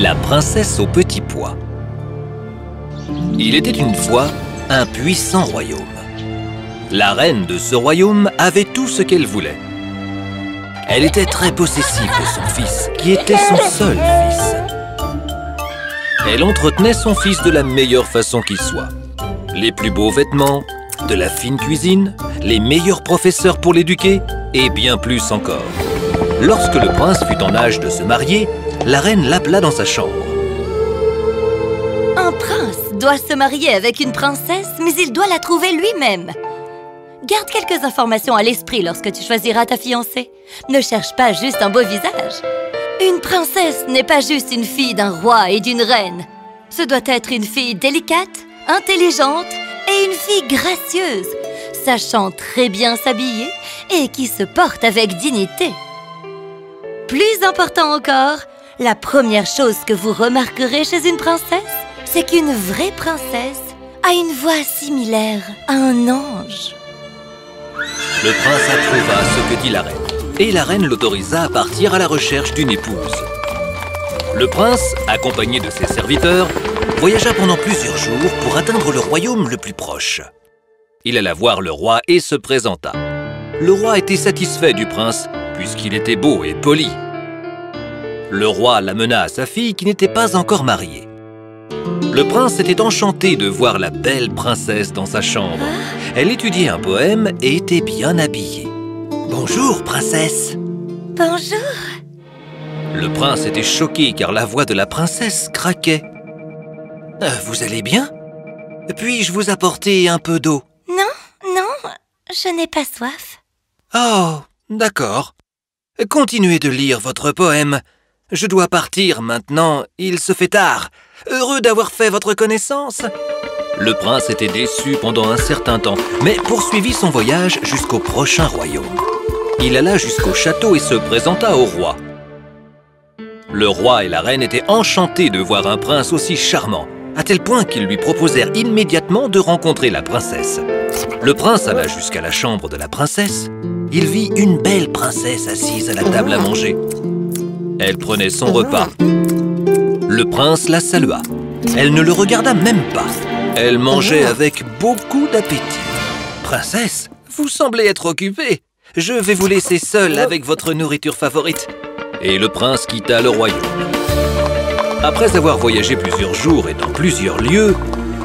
La princesse au petit pois Il était une fois un puissant royaume. La reine de ce royaume avait tout ce qu'elle voulait. Elle était très possessive de son fils, qui était son seul fils. Elle entretenait son fils de la meilleure façon qui soit. Les plus beaux vêtements, de la fine cuisine, les meilleurs professeurs pour l'éduquer, et bien plus encore. Lorsque le prince fut en âge de se marier, la reine l'appela dans sa chambre. Un prince doit se marier avec une princesse, mais il doit la trouver lui-même. Garde quelques informations à l'esprit lorsque tu choisiras ta fiancée. Ne cherche pas juste un beau visage. Une princesse n'est pas juste une fille d'un roi et d'une reine. Ce doit être une fille délicate, intelligente et une fille gracieuse, sachant très bien s'habiller et qui se porte avec dignité. Plus important encore, la première chose que vous remarquerez chez une princesse, c'est qu'une vraie princesse a une voix similaire à un ange. Le prince approuva ce que dit la reine, et la reine l'autorisa à partir à la recherche d'une épouse. Le prince, accompagné de ses serviteurs, voyagea pendant plusieurs jours pour atteindre le royaume le plus proche. Il alla voir le roi et se présenta. Le roi était satisfait du prince, puisqu'il était beau et poli. Le roi l'amena à sa fille qui n'était pas encore mariée. Le prince était enchanté de voir la belle princesse dans sa chambre. Elle étudiait un poème et était bien habillée. Bonjour, princesse Bonjour Le prince était choqué car la voix de la princesse craquait. Euh, vous allez bien? Puis-je vous apporter un peu d'eau? Non, non, je n'ai pas soif. Oh, d'accord. Continuez de lire votre poème. Je dois partir maintenant, il se fait tard. Heureux d'avoir fait votre connaissance. Le prince était déçu pendant un certain temps, mais poursuivit son voyage jusqu'au prochain royaume. Il alla jusqu'au château et se présenta au roi. Le roi et la reine étaient enchantés de voir un prince aussi charmant, à tel point qu'ils lui proposèrent immédiatement de rencontrer la princesse. Le prince alla jusqu'à la chambre de la princesse. Il vit une belle princesse assise à la table à manger. Elle prenait son repas. Le prince la salua. Elle ne le regarda même pas. Elle mangeait avec beaucoup d'appétit. Princesse, vous semblez être occupée. Je vais vous laisser seule avec votre nourriture favorite. Et le prince quitta le royaume. Après avoir voyagé plusieurs jours et dans plusieurs lieux,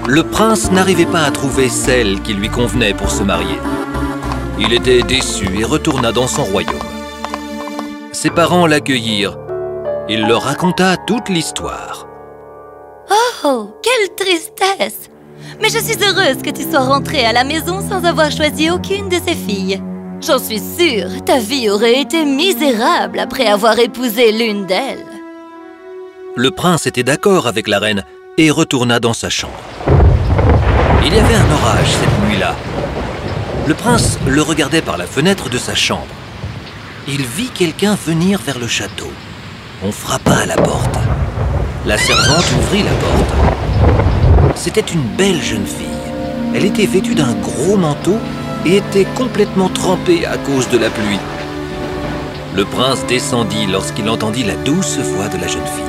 le prince n'arrivait pas à trouver celle qui lui convenait pour se marier. Il était déçu et retourna dans son royaume. Ses parents l'accueillirent. Il leur raconta toute l'histoire. Oh, quelle tristesse Mais je suis heureuse que tu sois rentrée à la maison sans avoir choisi aucune de ces filles. J'en suis sûre, ta vie aurait été misérable après avoir épousé l'une d'elles. Le prince était d'accord avec la reine et retourna dans sa chambre. Il y avait un orage cette nuit-là. Le prince le regardait par la fenêtre de sa chambre. Il vit quelqu'un venir vers le château. On frappa à la porte. La servante ouvrit la porte. C'était une belle jeune fille. Elle était vêtue d'un gros manteau et était complètement trempée à cause de la pluie. Le prince descendit lorsqu'il entendit la douce voix de la jeune fille.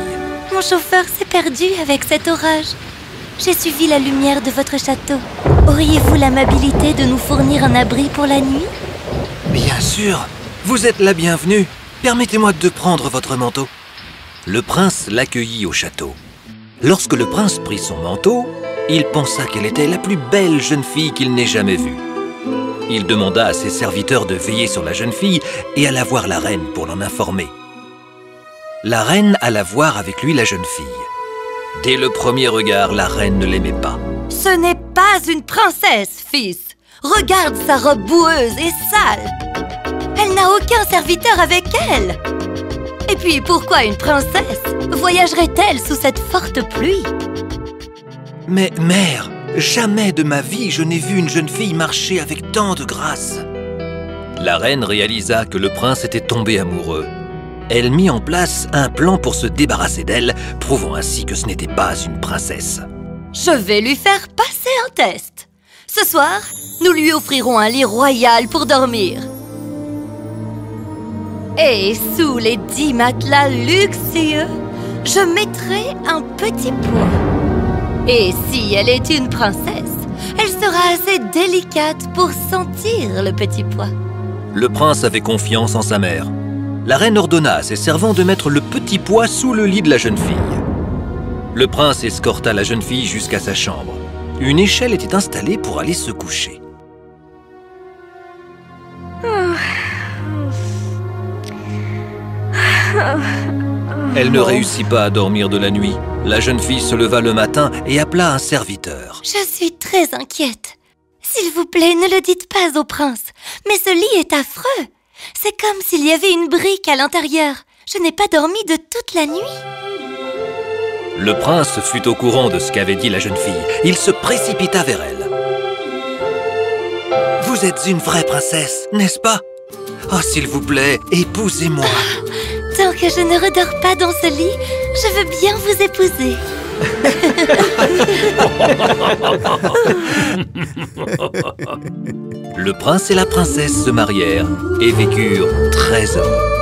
Mon chauffeur s'est perdu avec cet orage. J'ai suivi la lumière de votre château. Auriez-vous l'amabilité de nous fournir un abri pour la nuit? Bien sûr Vous êtes la bienvenue Permettez-moi de prendre votre manteau. Le prince l'accueillit au château. Lorsque le prince prit son manteau, il pensa qu'elle était la plus belle jeune fille qu'il n'ait jamais vue. Il demanda à ses serviteurs de veiller sur la jeune fille et alla voir la reine pour l'en informer. La reine alla voir avec lui la jeune fille. Dès le premier regard, la reine ne l'aimait pas. Ce n'est pas une princesse, fils Regarde sa robe boueuse et sale Elle n'a aucun serviteur avec elle Et puis, pourquoi une princesse voyagerait-elle sous cette forte pluie Mais mère, jamais de ma vie je n'ai vu une jeune fille marcher avec tant de grâce. La reine réalisa que le prince était tombé amoureux. Elle mit en place un plan pour se débarrasser d'elle, prouvant ainsi que ce n'était pas une princesse. Je vais lui faire passer un test Ce soir, nous lui offrirons un lit royal pour dormir Et sous les dix matelas luxueux, je mettrai un petit pois. Et si elle est une princesse, elle sera assez délicate pour sentir le petit pois. Le prince avait confiance en sa mère. La reine ordonna à ses servants de mettre le petit pois sous le lit de la jeune fille. Le prince escorta la jeune fille jusqu'à sa chambre. Une échelle était installée pour aller se coucher. Elle ne réussit pas à dormir de la nuit. La jeune fille se leva le matin et appela un serviteur. Je suis très inquiète. S'il vous plaît, ne le dites pas au prince. Mais ce lit est affreux. C'est comme s'il y avait une brique à l'intérieur. Je n'ai pas dormi de toute la nuit. Le prince fut au courant de ce qu'avait dit la jeune fille. Il se précipita vers elle. Vous êtes une vraie princesse, n'est-ce pas? Oh, s'il vous plaît, épousez-moi. Tant que je ne redors pas dans ce lit, je veux bien vous épouser. Le prince et la princesse se marièrent et vécurent très heureux.